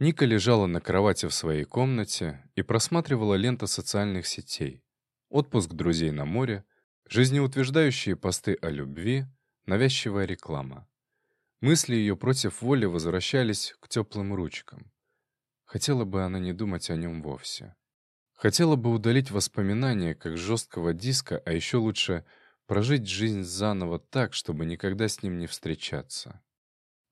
Ника лежала на кровати в своей комнате и просматривала ленту социальных сетей. Отпуск друзей на море, жизнеутверждающие посты о любви, навязчивая реклама. Мысли ее против воли возвращались к теплым ручкам. Хотела бы она не думать о нем вовсе. Хотела бы удалить воспоминания как жесткого диска, а еще лучше прожить жизнь заново так, чтобы никогда с ним не встречаться.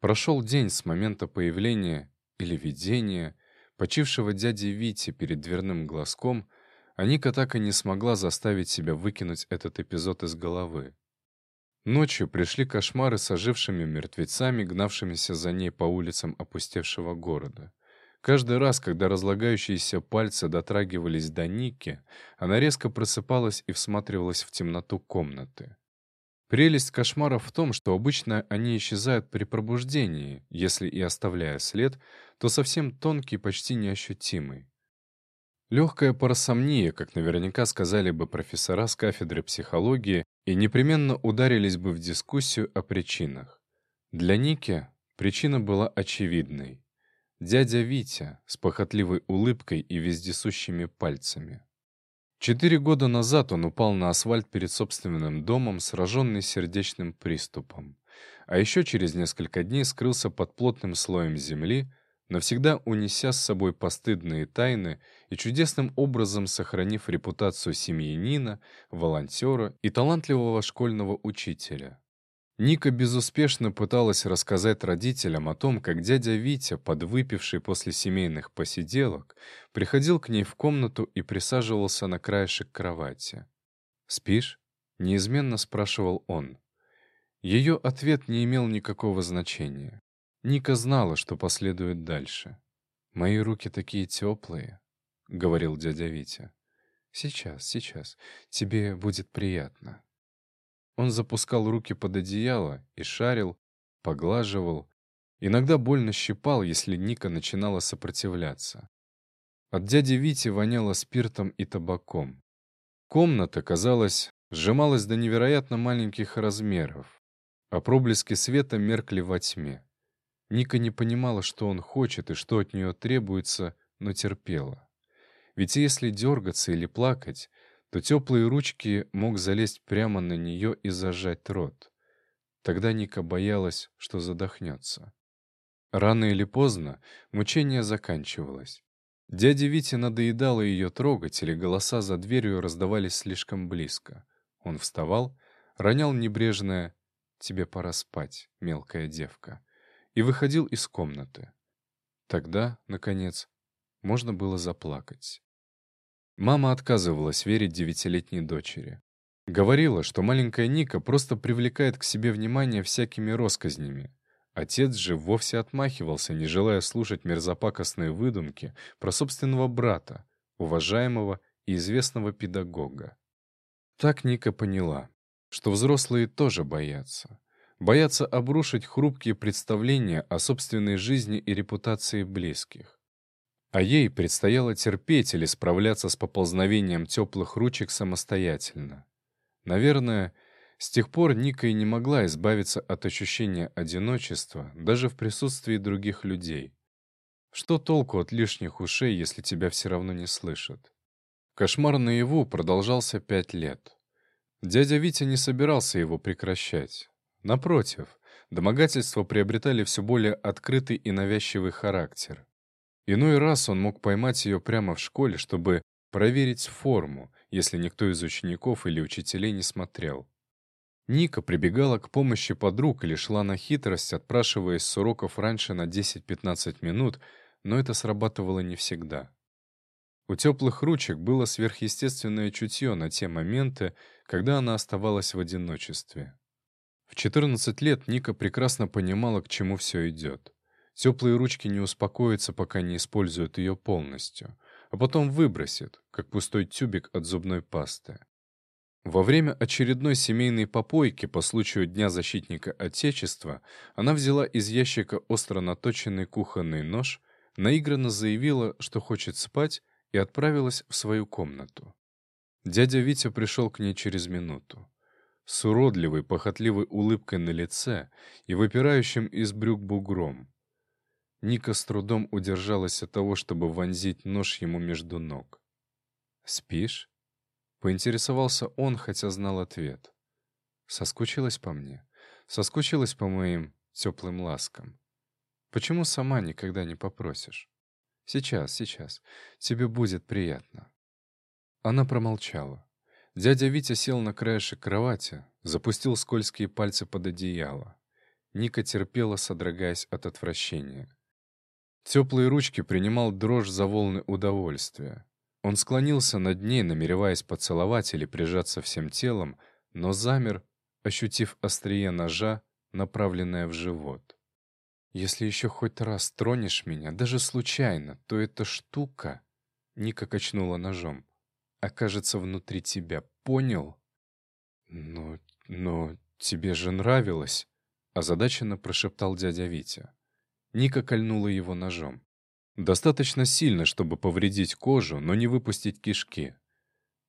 Прошел день с момента появления или видения почившего дяди Вити перед дверным глазком, а Ника так и не смогла заставить себя выкинуть этот эпизод из головы. Ночью пришли кошмары с ожившими мертвецами, гнавшимися за ней по улицам опустевшего города. Каждый раз, когда разлагающиеся пальцы дотрагивались до Ники, она резко просыпалась и всматривалась в темноту комнаты. Прелесть кошмаров в том, что обычно они исчезают при пробуждении, если и оставляя след, то совсем тонкий, почти неощутимый. Легкая парасомния, как наверняка сказали бы профессора с кафедры психологии, и непременно ударились бы в дискуссию о причинах. Для Ники причина была очевидной. Дядя Витя с похотливой улыбкой и вездесущими пальцами. Четыре года назад он упал на асфальт перед собственным домом, сраженный сердечным приступом. А еще через несколько дней скрылся под плотным слоем земли, навсегда унеся с собой постыдные тайны и чудесным образом сохранив репутацию семьянина, волонтера и талантливого школьного учителя. Ника безуспешно пыталась рассказать родителям о том, как дядя Витя, подвыпивший после семейных посиделок, приходил к ней в комнату и присаживался на краешек кровати. «Спишь?» — неизменно спрашивал он. Ее ответ не имел никакого значения. Ника знала, что последует дальше. «Мои руки такие теплые», — говорил дядя Витя. «Сейчас, сейчас. Тебе будет приятно». Он запускал руки под одеяло и шарил, поглаживал, иногда больно щипал, если Ника начинала сопротивляться. От дяди Вити воняло спиртом и табаком. Комната, казалось, сжималась до невероятно маленьких размеров, а проблески света меркли во тьме. Ника не понимала, что он хочет и что от нее требуется, но терпела. Ведь если дергаться или плакать, то теплые ручки мог залезть прямо на нее и зажать рот. Тогда Ника боялась, что задохнется. Рано или поздно мучение заканчивалось. Дяде Вите надоедало ее трогать, или голоса за дверью раздавались слишком близко. Он вставал, ронял небрежное «Тебе пора спать, мелкая девка», и выходил из комнаты. Тогда, наконец, можно было заплакать. Мама отказывалась верить девятилетней дочери. Говорила, что маленькая Ника просто привлекает к себе внимание всякими росказнями. Отец же вовсе отмахивался, не желая слушать мерзопакостные выдумки про собственного брата, уважаемого и известного педагога. Так Ника поняла, что взрослые тоже боятся. Боятся обрушить хрупкие представления о собственной жизни и репутации близких. А ей предстояло терпеть или справляться с поползновением теплых ручек самостоятельно. Наверное, с тех пор Ника и не могла избавиться от ощущения одиночества даже в присутствии других людей. Что толку от лишних ушей, если тебя все равно не слышат? Кошмар наяву продолжался пять лет. Дядя Витя не собирался его прекращать. Напротив, домогательства приобретали все более открытый и навязчивый характер. Иной раз он мог поймать ее прямо в школе, чтобы проверить форму, если никто из учеников или учителей не смотрел. Ника прибегала к помощи подруг или шла на хитрость, отпрашиваясь с уроков раньше на 10-15 минут, но это срабатывало не всегда. У теплых ручек было сверхъестественное чутье на те моменты, когда она оставалась в одиночестве. В 14 лет Ника прекрасно понимала, к чему все идет. Теплые ручки не успокоятся, пока не используют ее полностью, а потом выбросят, как пустой тюбик от зубной пасты. Во время очередной семейной попойки по случаю Дня защитника Отечества она взяла из ящика остро наточенный кухонный нож, наигранно заявила, что хочет спать, и отправилась в свою комнату. Дядя Витя пришел к ней через минуту. С уродливой, похотливой улыбкой на лице и выпирающим из брюк бугром. Ника с трудом удержалась от того, чтобы вонзить нож ему между ног. «Спишь?» — поинтересовался он, хотя знал ответ. «Соскучилась по мне? Соскучилась по моим теплым ласкам? Почему сама никогда не попросишь? Сейчас, сейчас. Тебе будет приятно». Она промолчала. Дядя Витя сел на краешек кровати, запустил скользкие пальцы под одеяло. Ника терпела, содрогаясь от отвращения. Теплые ручки принимал дрожь за волны удовольствия. Он склонился над ней, намереваясь поцеловать или прижаться всем телом, но замер, ощутив острие ножа, направленное в живот. «Если еще хоть раз тронешь меня, даже случайно, то эта штука...» Ника качнула ножом. «Окажется внутри тебя. Понял?» «Но... но тебе же нравилось!» Озадаченно прошептал дядя Витя. Ника кольнула его ножом. Достаточно сильно, чтобы повредить кожу, но не выпустить кишки.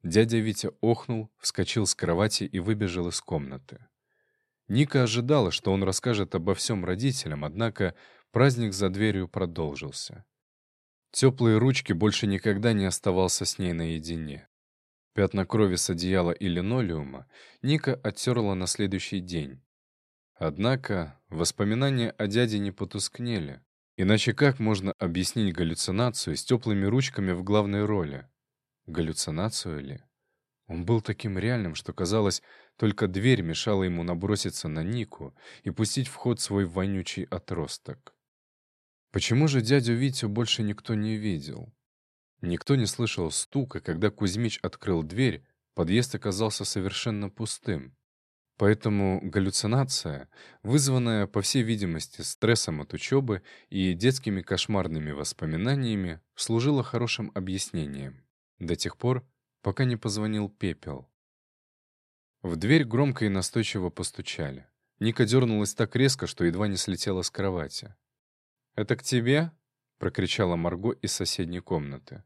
Дядя Витя охнул, вскочил с кровати и выбежал из комнаты. Ника ожидала, что он расскажет обо всем родителям, однако праздник за дверью продолжился. Теплые ручки больше никогда не оставался с ней наедине. Пятна крови с одеяла и линолеума Ника оттерла на следующий день. Однако воспоминания о дяде не потускнели. Иначе как можно объяснить галлюцинацию с теплыми ручками в главной роли? Галлюцинацию ли? Он был таким реальным, что, казалось, только дверь мешала ему наброситься на Нику и пустить в ход свой вонючий отросток. Почему же дядю Витю больше никто не видел? Никто не слышал стука, когда Кузьмич открыл дверь, подъезд оказался совершенно пустым. Поэтому галлюцинация, вызванная, по всей видимости, стрессом от учебы и детскими кошмарными воспоминаниями, служила хорошим объяснением. До тех пор, пока не позвонил Пепел. В дверь громко и настойчиво постучали. Ника дернулась так резко, что едва не слетела с кровати. «Это к тебе?» — прокричала Марго из соседней комнаты.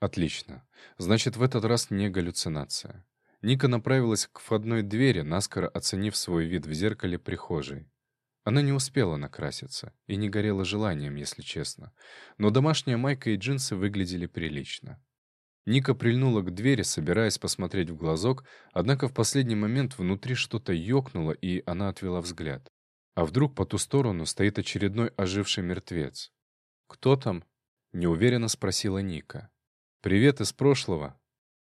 «Отлично. Значит, в этот раз не галлюцинация. Ника направилась к входной двери, наскоро оценив свой вид в зеркале прихожей. Она не успела накраситься и не горела желанием, если честно. Но домашняя майка и джинсы выглядели прилично. Ника прильнула к двери, собираясь посмотреть в глазок, однако в последний момент внутри что-то ёкнуло, и она отвела взгляд. А вдруг по ту сторону стоит очередной оживший мертвец? «Кто там?» — неуверенно спросила Ника. «Привет из прошлого»,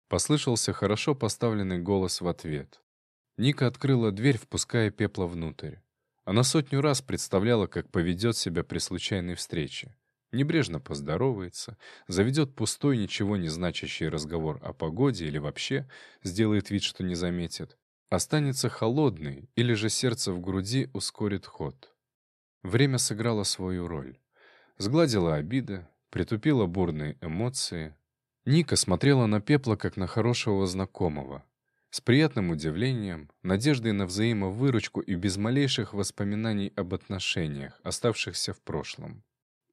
Послышался хорошо поставленный голос в ответ. Ника открыла дверь, впуская пепла внутрь. Она сотню раз представляла, как поведет себя при случайной встрече. Небрежно поздоровается, заведет пустой, ничего не значащий разговор о погоде или вообще сделает вид, что не заметит. Останется холодный или же сердце в груди ускорит ход. Время сыграло свою роль. Сгладила обиды, притупила бурные эмоции, Ника смотрела на Пепла как на хорошего знакомого. С приятным удивлением, надеждой на взаимовыручку и без малейших воспоминаний об отношениях, оставшихся в прошлом.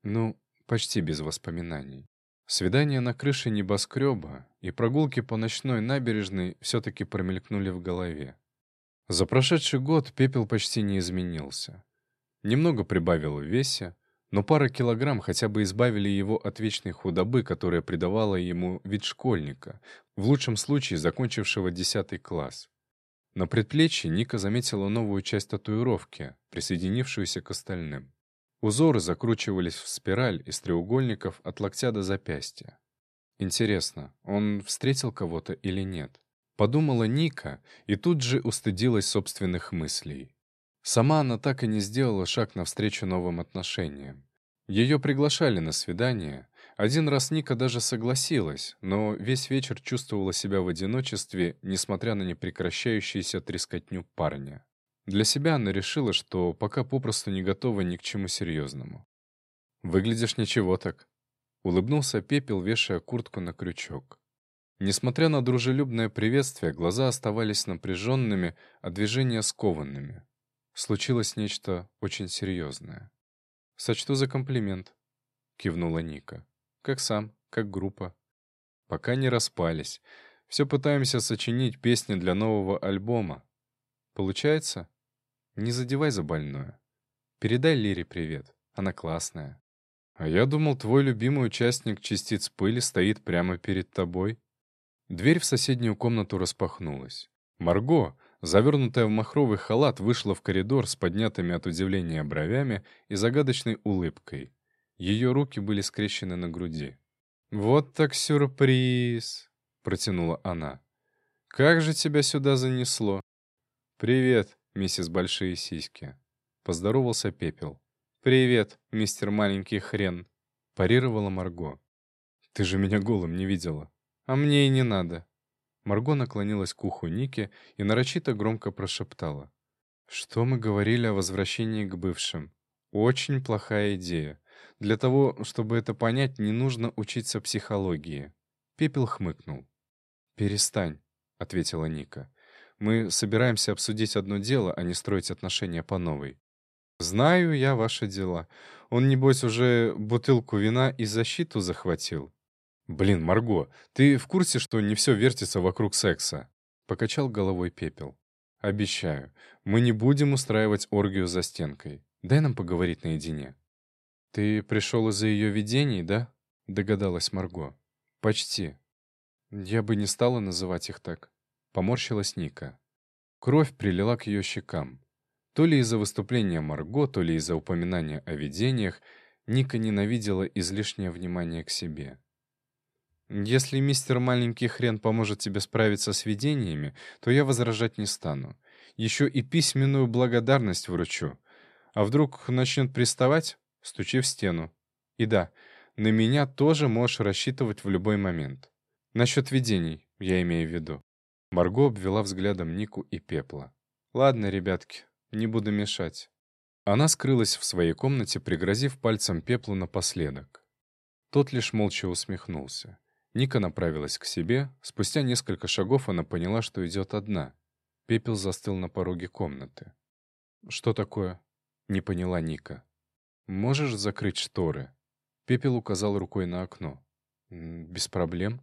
Ну, почти без воспоминаний. Свидание на крыше небоскреба и прогулки по ночной набережной все-таки промелькнули в голове. За прошедший год пепел почти не изменился. Немного прибавил в весе, но пара килограмм хотя бы избавили его от вечной худобы, которая придавала ему вид школьника, в лучшем случае закончившего 10 класс. На предплечье Ника заметила новую часть татуировки, присоединившуюся к остальным. Узоры закручивались в спираль из треугольников от локтя до запястья. Интересно, он встретил кого-то или нет? Подумала Ника и тут же устыдилась собственных мыслей. Сама она так и не сделала шаг навстречу новым отношениям. Ее приглашали на свидание. Один раз Ника даже согласилась, но весь вечер чувствовала себя в одиночестве, несмотря на непрекращающуюся трескотню парня. Для себя она решила, что пока попросту не готова ни к чему серьезному. «Выглядишь ничего так», — улыбнулся Пепел, вешая куртку на крючок. Несмотря на дружелюбное приветствие, глаза оставались напряженными, а движения скованными случилось нечто очень серьезное. «Сочту за комплимент», — кивнула Ника. «Как сам, как группа. Пока не распались. Все пытаемся сочинить песни для нового альбома. Получается? Не задевай за больное. Передай Лире привет. Она классная. А я думал, твой любимый участник частиц пыли стоит прямо перед тобой. Дверь в соседнюю комнату распахнулась. Марго, завернутая в махровый халат, вышла в коридор с поднятыми от удивления бровями и загадочной улыбкой. Ее руки были скрещены на груди. «Вот так сюрприз!» — протянула она. «Как же тебя сюда занесло?» «Привет, миссис Большие Сиськи», — поздоровался Пепел. «Привет, мистер Маленький Хрен», — парировала Марго. «Ты же меня голым не видела». «А мне и не надо». Марго наклонилась к уху Ники и нарочито громко прошептала. «Что мы говорили о возвращении к бывшим? Очень плохая идея. Для того, чтобы это понять, не нужно учиться психологии». Пепел хмыкнул. «Перестань», — ответила Ника. «Мы собираемся обсудить одно дело, а не строить отношения по новой. Знаю я ваши дела. Он, небось, уже бутылку вина и защиту захватил. Блин, Марго, ты в курсе, что не все вертится вокруг секса? Покачал головой пепел. Обещаю, мы не будем устраивать оргию за стенкой. Дай нам поговорить наедине. Ты пришел из-за ее видений, да? Догадалась Марго. Почти. Я бы не стала называть их так. Поморщилась Ника. Кровь прилила к ее щекам. То ли из-за выступления Марго, то ли из-за упоминания о видениях, Ника ненавидела излишнее внимание к себе. «Если мистер Маленький Хрен поможет тебе справиться с видениями, то я возражать не стану. Еще и письменную благодарность вручу. А вдруг начнет приставать? Стучи в стену. И да, на меня тоже можешь рассчитывать в любой момент. Насчет видений, я имею в виду». Марго обвела взглядом Нику и Пепла. «Ладно, ребятки, не буду мешать». Она скрылась в своей комнате, пригрозив пальцем пеплу напоследок. Тот лишь молча усмехнулся. Ника направилась к себе. Спустя несколько шагов она поняла, что идет одна. Пепел застыл на пороге комнаты. «Что такое?» — не поняла Ника. «Можешь закрыть шторы?» Пепел указал рукой на окно. «Без проблем».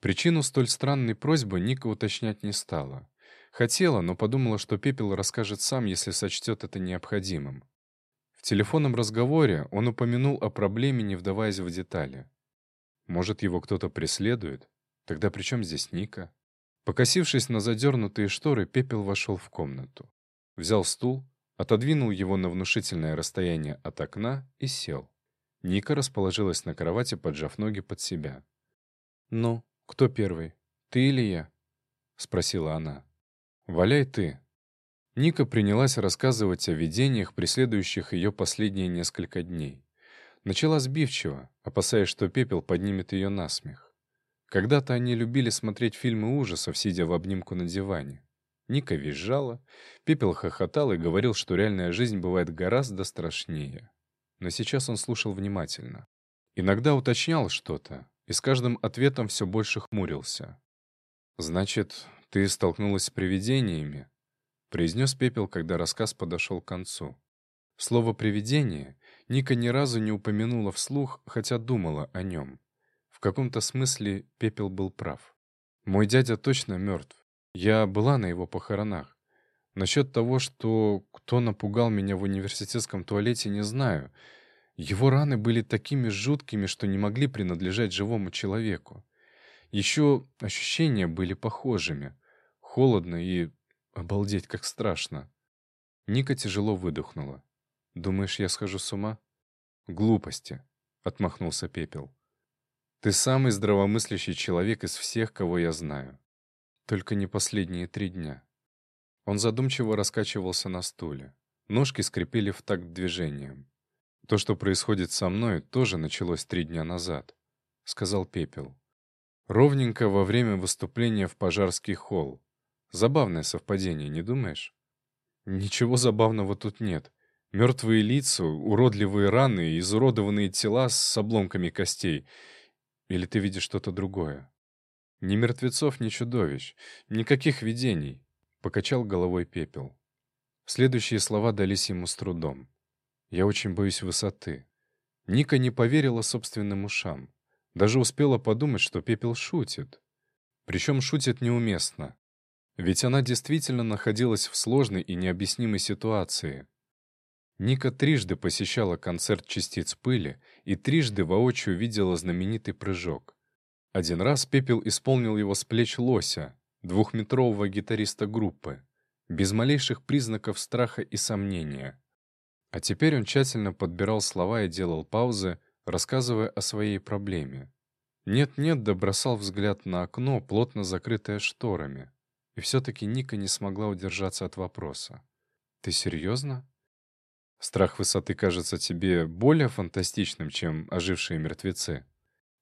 Причину столь странной просьбы Ника уточнять не стала. Хотела, но подумала, что Пепел расскажет сам, если сочтет это необходимым. В телефонном разговоре он упомянул о проблеме, не вдаваясь в детали. Может, его кто-то преследует? Тогда при чем здесь Ника? Покосившись на задернутые шторы, Пепел вошел в комнату. Взял стул, отодвинул его на внушительное расстояние от окна и сел. Ника расположилась на кровати, поджав ноги под себя. «Ну, кто первый, ты или я?» — спросила она. «Валяй ты». Ника принялась рассказывать о видениях, преследующих ее последние несколько дней. Начала сбивчиво, опасаясь, что пепел поднимет ее на смех. Когда-то они любили смотреть фильмы ужасов, сидя в обнимку на диване. Ника визжала, Пепел хохотал и говорил, что реальная жизнь бывает гораздо страшнее. Но сейчас он слушал внимательно. Иногда уточнял что-то, и с каждым ответом все больше хмурился. «Значит, «Ты столкнулась с привидениями?» — произнес Пепел, когда рассказ подошел к концу. Слово «привидение» Ника ни разу не упомянула вслух, хотя думала о нем. В каком-то смысле Пепел был прав. «Мой дядя точно мертв. Я была на его похоронах. Насчет того, что кто напугал меня в университетском туалете, не знаю. Его раны были такими жуткими, что не могли принадлежать живому человеку. Еще ощущения были похожими. Холодно и... обалдеть, как страшно. Ника тяжело выдохнула. «Думаешь, я схожу с ума?» «Глупости», — отмахнулся Пепел. «Ты самый здравомыслящий человек из всех, кого я знаю. Только не последние три дня». Он задумчиво раскачивался на стуле. Ножки скрипели в такт движением. «То, что происходит со мной, тоже началось три дня назад», — сказал Пепел. Ровненько во время выступления в Пожарский холл. Забавное совпадение, не думаешь? Ничего забавного тут нет. Мертвые лица, уродливые раны, изуродованные тела с обломками костей. Или ты видишь что-то другое? Ни мертвецов, ни чудовищ. Никаких видений. Покачал головой пепел. Следующие слова дались ему с трудом. «Я очень боюсь высоты». Ника не поверила собственным ушам. Даже успела подумать, что Пепел шутит. Причем шутит неуместно. Ведь она действительно находилась в сложной и необъяснимой ситуации. Ника трижды посещала концерт частиц пыли и трижды воочию видела знаменитый прыжок. Один раз Пепел исполнил его с плеч лося, двухметрового гитариста группы, без малейших признаков страха и сомнения. А теперь он тщательно подбирал слова и делал паузы, рассказывая о своей проблеме. Нет-нет, да бросал взгляд на окно, плотно закрытое шторами. И все-таки Ника не смогла удержаться от вопроса. «Ты серьезно?» Страх высоты кажется тебе более фантастичным, чем ожившие мертвецы.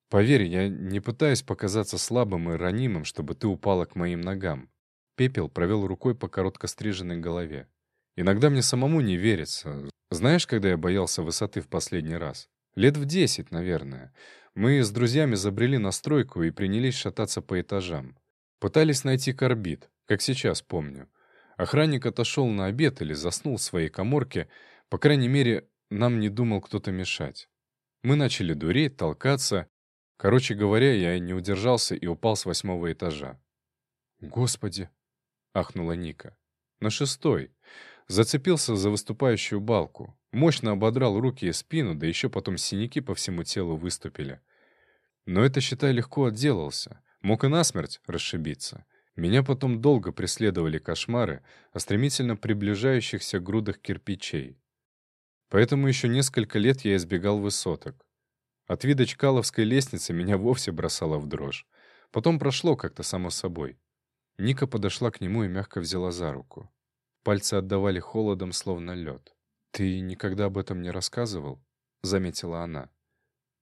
Поверь, я не пытаюсь показаться слабым и ранимым, чтобы ты упала к моим ногам. Пепел провел рукой по коротко стриженной голове. Иногда мне самому не верится. Знаешь, когда я боялся высоты в последний раз? Лет в десять, наверное. Мы с друзьями забрели на стройку и принялись шататься по этажам. Пытались найти корбит, как сейчас помню. Охранник отошел на обед или заснул в своей коморке, по крайней мере, нам не думал кто-то мешать. Мы начали дуреть, толкаться. Короче говоря, я не удержался и упал с восьмого этажа. «Господи!» — ахнула Ника. «На шестой. Зацепился за выступающую балку. Мощно ободрал руки и спину, да еще потом синяки по всему телу выступили. Но это, считай, легко отделался. Мог и насмерть расшибиться. Меня потом долго преследовали кошмары о стремительно приближающихся грудах кирпичей. Поэтому еще несколько лет я избегал высоток. От вида Чкаловской лестницы меня вовсе бросало в дрожь. Потом прошло как-то само собой. Ника подошла к нему и мягко взяла за руку. Пальцы отдавали холодом, словно лед. «Ты никогда об этом не рассказывал?» — заметила она.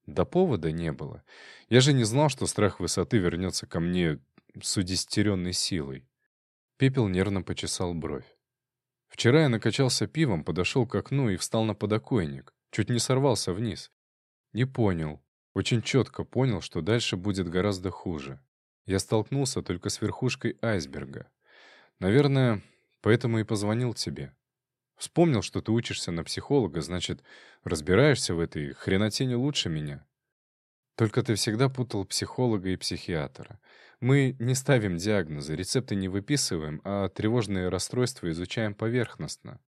«Да повода не было. Я же не знал, что страх высоты вернется ко мне с удестеренной силой». Пепел нервно почесал бровь. Вчера я накачался пивом, подошел к окну и встал на подоконник. Чуть не сорвался вниз. Не понял. Очень четко понял, что дальше будет гораздо хуже. Я столкнулся только с верхушкой айсберга. Наверное, поэтому и позвонил тебе. Вспомнил, что ты учишься на психолога, значит, разбираешься в этой хреноте не лучше меня. Только ты всегда путал психолога и психиатра. Мы не ставим диагнозы, рецепты не выписываем, а тревожные расстройства изучаем поверхностно.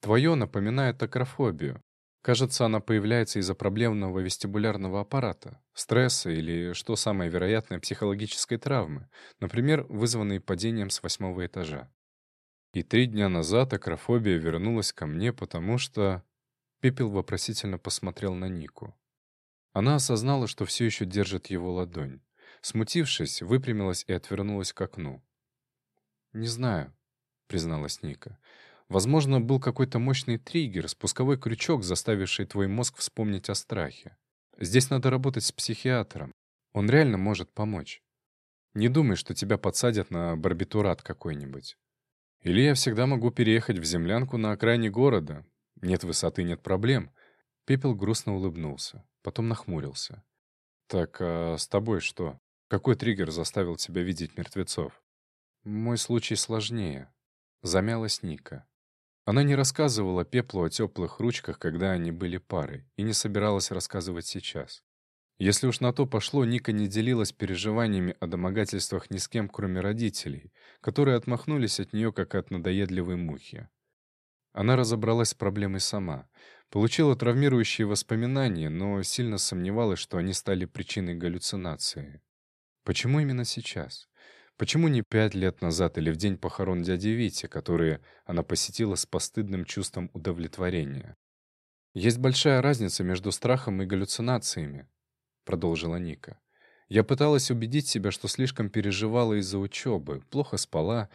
Твое напоминает акрофобию. Кажется, она появляется из-за проблемного вестибулярного аппарата, стресса или, что самое вероятное, психологической травмы, например, вызванной падением с восьмого этажа. И три дня назад акрофобия вернулась ко мне, потому что... Пепел вопросительно посмотрел на Нику. Она осознала, что все еще держит его ладонь. Смутившись, выпрямилась и отвернулась к окну. «Не знаю», — призналась Ника. «Возможно, был какой-то мощный триггер, спусковой крючок, заставивший твой мозг вспомнить о страхе. Здесь надо работать с психиатром. Он реально может помочь. Не думай, что тебя подсадят на барбитурат какой-нибудь. Или я всегда могу переехать в землянку на окраине города. Нет высоты, нет проблем». Пепел грустно улыбнулся, потом нахмурился. «Так, а с тобой что?» Какой триггер заставил тебя видеть мертвецов? Мой случай сложнее. Замялась Ника. Она не рассказывала Пеплу о теплых ручках, когда они были парой, и не собиралась рассказывать сейчас. Если уж на то пошло, Ника не делилась переживаниями о домогательствах ни с кем, кроме родителей, которые отмахнулись от нее, как от надоедливой мухи. Она разобралась с проблемой сама, получила травмирующие воспоминания, но сильно сомневалась, что они стали причиной галлюцинации. Почему именно сейчас? Почему не пять лет назад или в день похорон дяди Вити, которые она посетила с постыдным чувством удовлетворения? «Есть большая разница между страхом и галлюцинациями», — продолжила Ника. «Я пыталась убедить себя, что слишком переживала из-за учебы, плохо спала,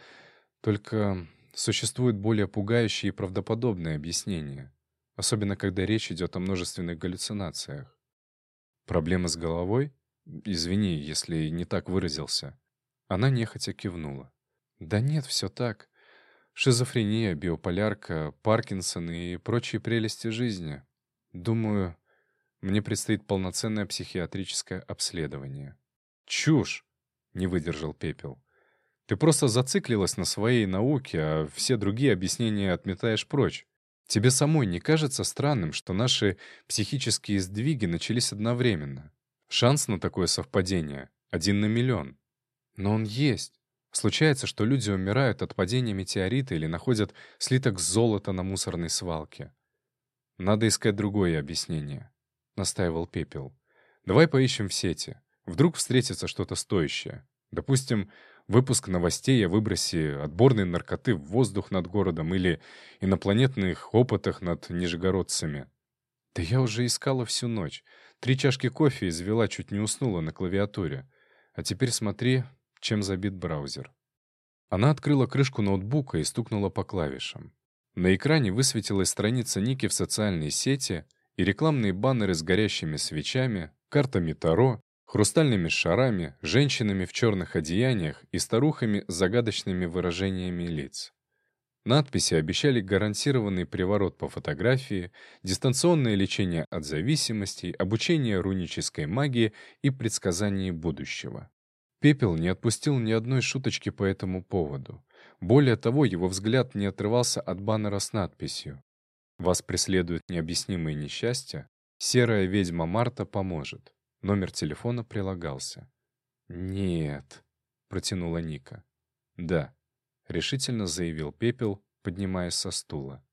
только существует более пугающие и правдоподобные объяснения, особенно когда речь идет о множественных галлюцинациях. Проблема с головой? Извини, если не так выразился. Она нехотя кивнула. Да нет, все так. Шизофрения, биополярка, Паркинсон и прочие прелести жизни. Думаю, мне предстоит полноценное психиатрическое обследование. Чушь! Не выдержал Пепел. Ты просто зациклилась на своей науке, а все другие объяснения отметаешь прочь. Тебе самой не кажется странным, что наши психические сдвиги начались одновременно? Шанс на такое совпадение один на миллион. Но он есть. Случается, что люди умирают от падения метеорита или находят слиток золота на мусорной свалке. Надо искать другое объяснение», — настаивал Пепел. «Давай поищем в сети. Вдруг встретится что-то стоящее. Допустим, выпуск новостей о выбросе отборной наркоты в воздух над городом или инопланетных опытах над нижегородцами. Да я уже искала всю ночь. Три чашки кофе извела, чуть не уснула на клавиатуре. А теперь смотри, чем забит браузер. Она открыла крышку ноутбука и стукнула по клавишам. На экране высветилась страница Ники в социальной сети и рекламные баннеры с горящими свечами, картами Таро, хрустальными шарами, женщинами в черных одеяниях и старухами с загадочными выражениями лиц. Надписи обещали гарантированный приворот по фотографии, дистанционное лечение от зависимостей, обучение рунической магии и предсказание будущего. Пепел не отпустил ни одной шуточки по этому поводу. Более того, его взгляд не отрывался от баннера с надписью «Вас преследует необъяснимое несчастье? Серая ведьма Марта поможет». Номер телефона прилагался. «Нет», — протянула Ника. «Да», — решительно заявил Пепел, поднимаясь со стула.